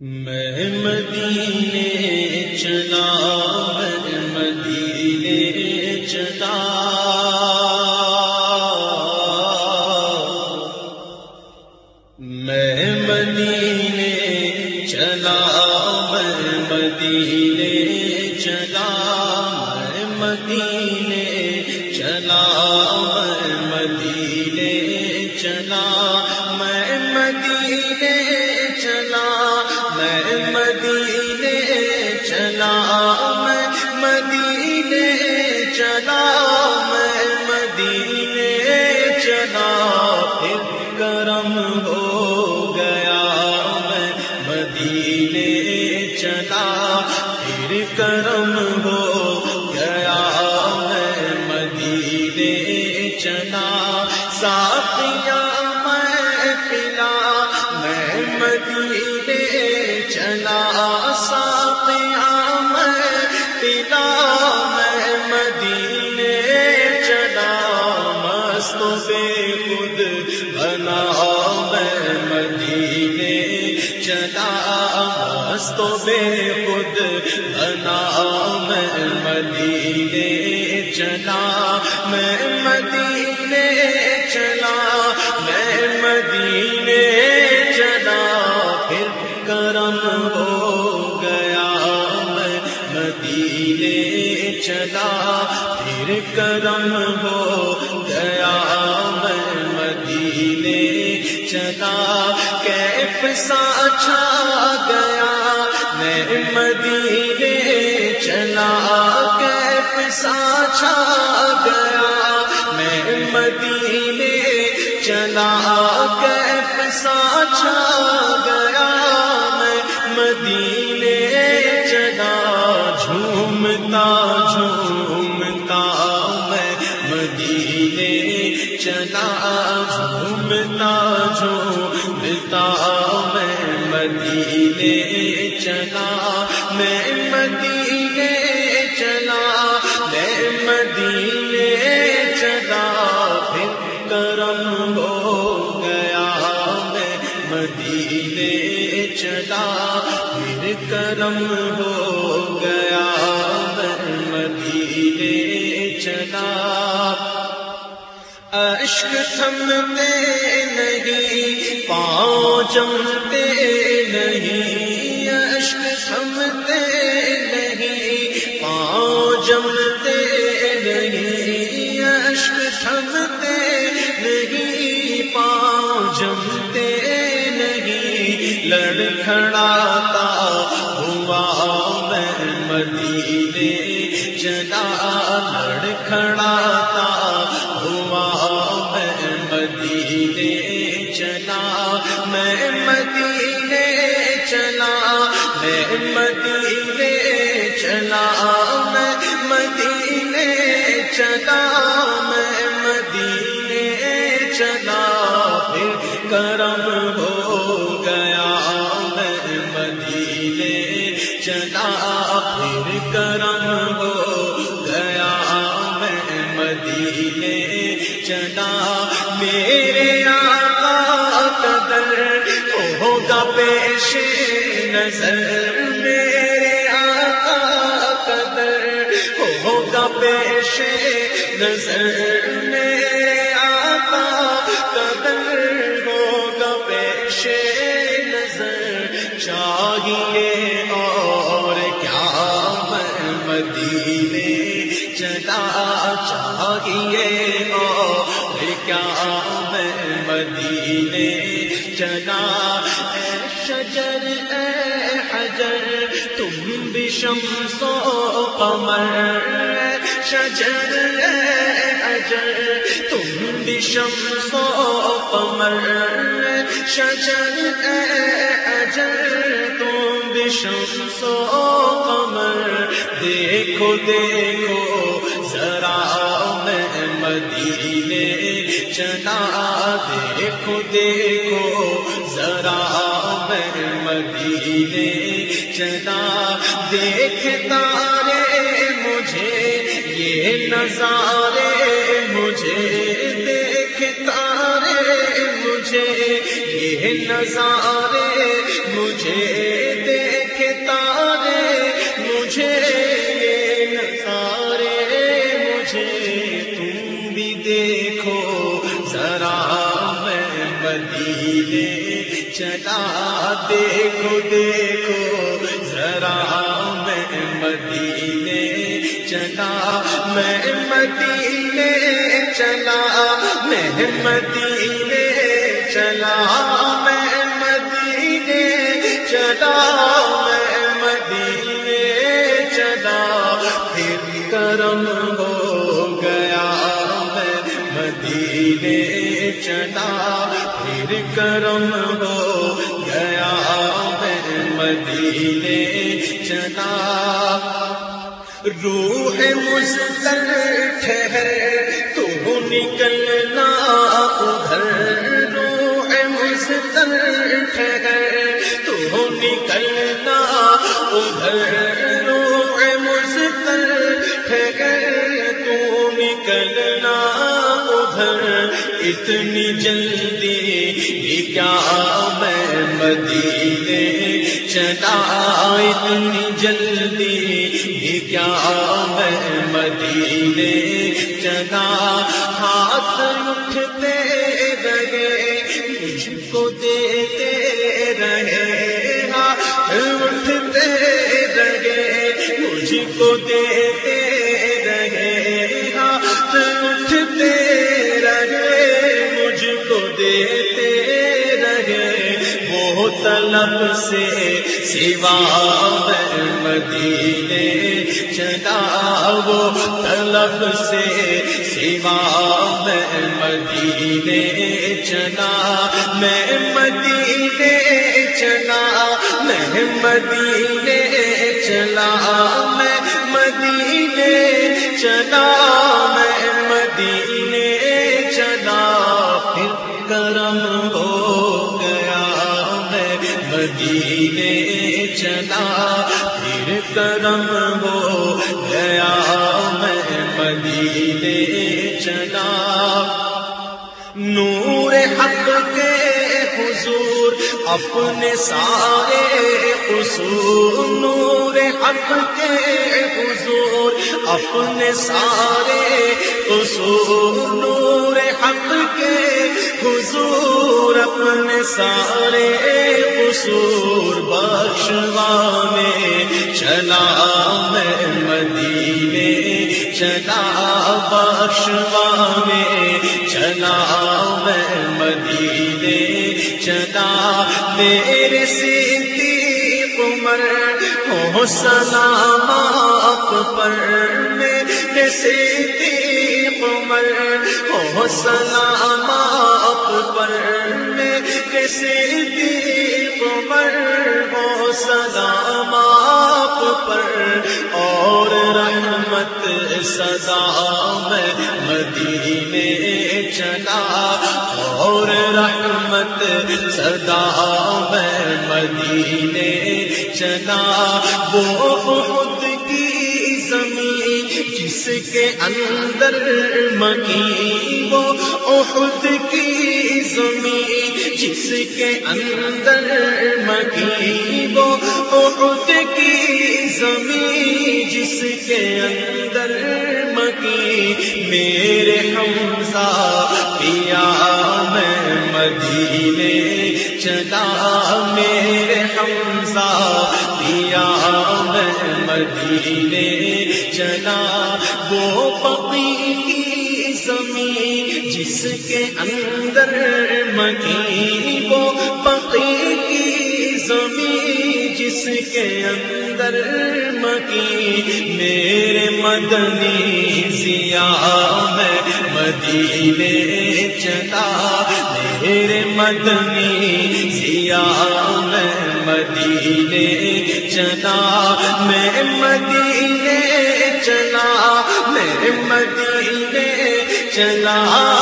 میں مدینے چلا میں مدینے چلا مدینے چلا خود بنا میں مدینے چلا مست بے خود بنا میں مدینے چلا میں مدینے چلا میں مدینے چلا، پھر کرم ہو گیا میں مدینے چلا۔ کیف سا چھا گیا میں مدینے چلا۔ کیف سا چھا گیا میں مدینے چلا۔ کیف سا چھا گیا میں مدینے جھومتا جھومتا میں مدینے چلا جھومتا جھومتا میں مدینے چلا میں مدینے چلا میں مدینے چلا پھر کرم ہو گیا میں مدینے چلا پھر کرم ہو مدینے چلا۔ اشک تھمتے نہیں، پاؤں جمتے نہیں۔ اشک تھمتے نہیں، پاؤں جمتے نہیں۔ اشک تھمتے نہیں، پاؤں جمتے نہیں۔ لڑکھڑاتا لڑکھڑاتا ہوا میں مدینے چلا۔ میں مدینے چلا۔ میں مدینے چلا۔ میں مدینے چلا۔ میں مدینے چلا۔ پھر کرم ہو گیا۔ میں مدینے چلا۔ پھر کرم مدینے چلا میرے آقا قدر ہوگا پیش نظر۔ میرے آقا قدر ہوگا پیش نظر۔ میں چاہیے اور کیا میں مدینے چلا؟ اے شجر، اے حجر، تم بھی شمس و قمر۔ شجر، اے حجر، تم بھی شمس و قمر۔ شجر، اے حجر، تم بھی شمس و قمر۔ دیکھو دیکھو۔ میں مدینے چلا دیکھو دیکھو، ذرا میں مدینے چلا دیکھتا رے مجھے، یہ نظارے مجھے۔ دیکھتا رے مجھے، یہ نظارے مجھے۔ دیکھو دیکھو، ذرا میں مدینے چلا، میں مدینے چلا، میں مدینے چلا، میں مدینے چلا، میں مدینے چلا، پھر کرم ہو گیا، میں مدینے چلا۔ پھر کرم ہو، گیا میں مدینے چلا۔ روح مستر ٹھہر، تو نکلنا ادھر۔ روح مستر ٹھہر، تو نکلنا ادھر۔ اتنی جلدی بھی کیا میں مدینے چلا اتنی جلدی بھی کیا میں مدینے چلا ہاتھ اٹھتے رہے، مجھ کو دیتے رہے، ہاتھ اٹھتے رہے، مجھ کو دیتے طلب سے سوا مدینے چلا وہ طلب سے سوا میں مدینے چلا میں مدینے چلا میں مدینے چلا میں مدینے چلا میں مدینے چلا پھر کرم ہو مدینے چلا پھر کرم وہ گیا میں مدینے چلا۔ نور حق کے حضور، اپنے سارے قصور نور حق کے حضور، اپنے سارے قصور نور حق کے حضور، اپنے سارے قصور بخشوانے چلا میں مدینے، چلا بخشوانے چلا میں چلا میرے صدیق عمر ہو سلام آپ پر میرے صدیق عمر ہو سلام آپ پر میرے صدیق عمر ہو سلام آپ پر، اور رحمت سدا میں مدینے چلا اور رحمت سدا میں مدینے چلا وہ خود کی زمین جس کے اندر مکی وہ احد کی زمین جس کے اندر مکی وہ احد کی زمین جس کے اندر مکی میرے حمزہ پیا میں مدینے چلا میرے حمزہ پیا میں مدینے چلا وہ پپی زمین جس کے اندر مکی وہ کے اندر مکی، میرے مدنی سیا میں مدینے چلا، میرے مدنی سیا میں مدینے چلا، میں مدینے چلا، میں مدینے چلا۔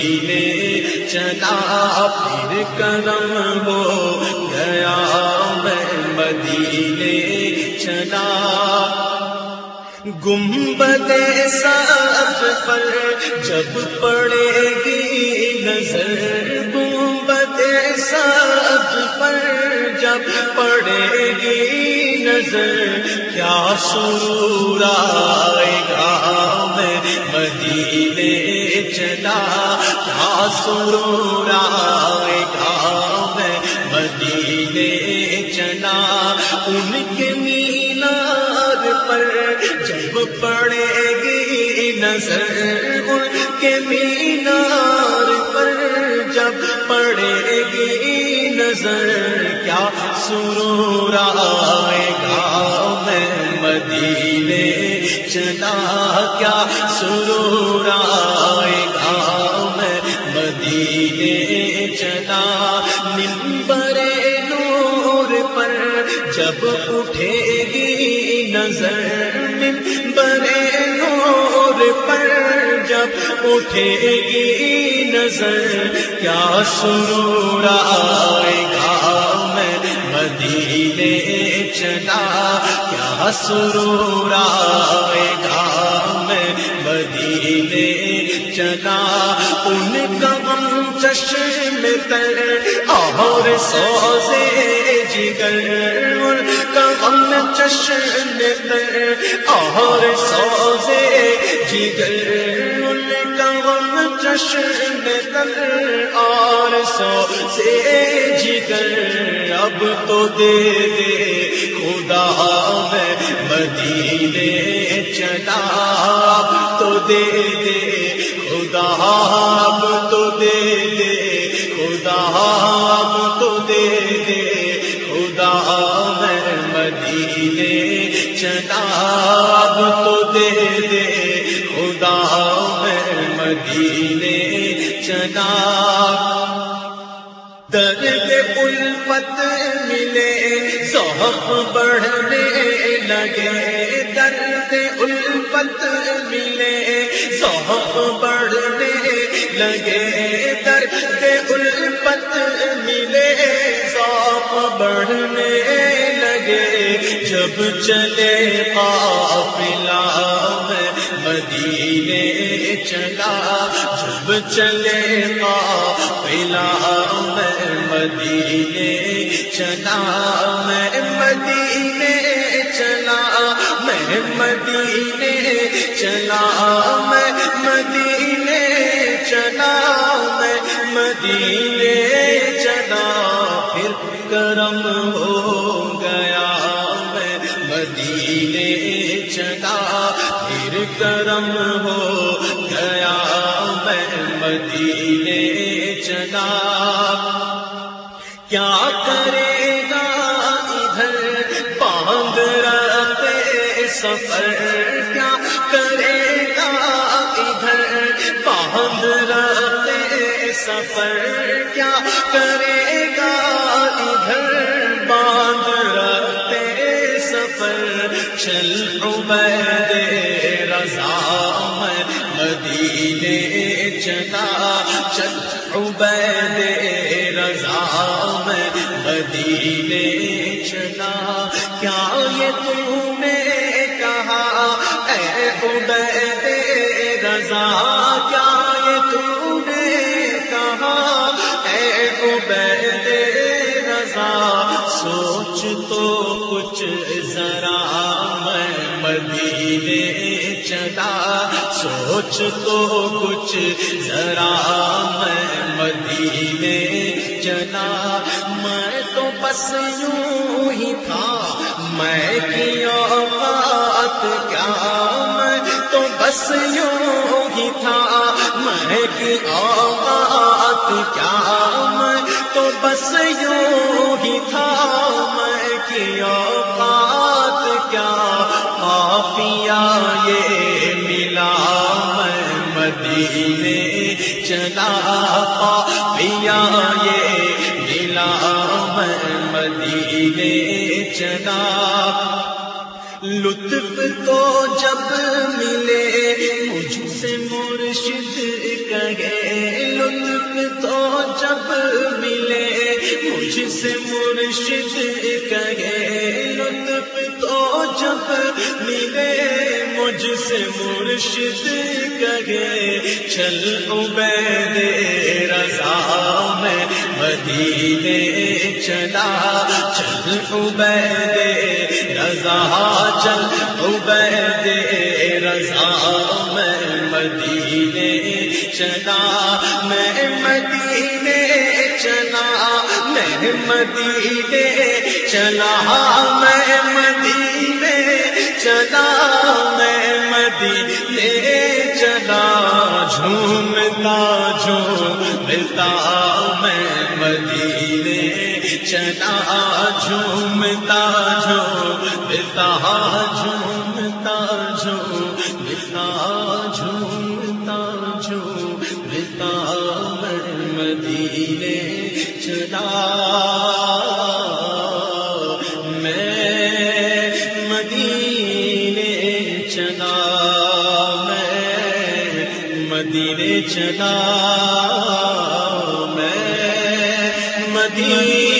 مدینے چلا، پھر کرم ہو گیا، میں مدینے چلا۔ گنبد سب پر جب پڑے گی نظر پر جب پڑے گی نظر، کیا سرور آئے گا میں مدینے چلا؟ کیا سرور آئے گا میں مدینے چلا؟ ان کے مینار پر جب پڑے گی نظر، ان کے مینار پر جب پڑے گی نظر کیا سرور آئے گا میں مدینے چلا کیا سرور آئے گا میں مدینے چلا نمبر نور پر جب اٹھے گی نظر نمبر نور پر جب اٹھے گی نظر، کیا سرور آئے گا؟ میں مدینے چلا، کیا سرور آئے گا؟ میں مدینے چلا، ان کا غم چشم تر اور سوزے جگر۔ غم چشم تر اور سوزے جگر ان کا غم چشم تر اور سو سے جگر اب تو دے دے خدا میں مدینے چلا اب تو دے دے خدا اب چلا اب تو دے دے، خدا میں مدینے چلا۔ درد الفت ملے، ذوق بڑھنے لگے۔ درد الفت ملے، ذوق بڑھنے لگے۔ درد الفت ملے، ذوق بڑھنے لگے جب چلے قافلہ میں مدینے چلا۔ جب چلے قافلہ میں مدینے چلا۔ میں مدینے چلا، میں مدینے چلا۔ میں مدینے چلا، میں مدینے چلا۔ پھر کرم ہو گیا مدینے چلا، پھر کرم ہو گیا، میں مدینے چلا۔ کیا کرے گا ادھر باندھ رہتے سفر؟ کیا کرے گا ادھر باندھ رہتے سفر؟ کیا کرے گا چل عبید رضا میں مدینے چلا چل عبید رضا میں مدینے چلا۔ کیا یہ تم نے کہا؟ اے عبید رضا، کیا یہ تم نے کہا؟ اے عبید رضا، سوچ تو کچھ ذرا۔ مدینے چلا، سوچ تو کچھ ذرا میں مدینے چلا۔ میں تو بس یوں ہی تھا، میں کیا بات کیا؟ میں تو بس یوں ہی تھا، میں کی اوقات کیا؟ میں تو بس یوں ہی تھا، میں کی اوقات کیا؟ معافیا یہ ملا میں مدینے چلا پیا یہ ملا میں مدینے چلا۔ لطف تو جب ملے، مجھ سے مرشد کہے۔ لطف تو جب ملے، مجھ سے مرشد کہے۔ لطف تو جب ملے مجھ سے مرشد کہے چل عبید رضا میں مدینے چلا۔ چل عبید رضا، چل عبید رضا میں مدینے چلا۔ میں مدینے چلا۔ میں مدینے، چلا میں مدینے، چلا میں مدینے، چلا جھومتا جھومتا میں مدینے، چلا جھومتا جھومتا جھومتا مدینے چلا میں مدینے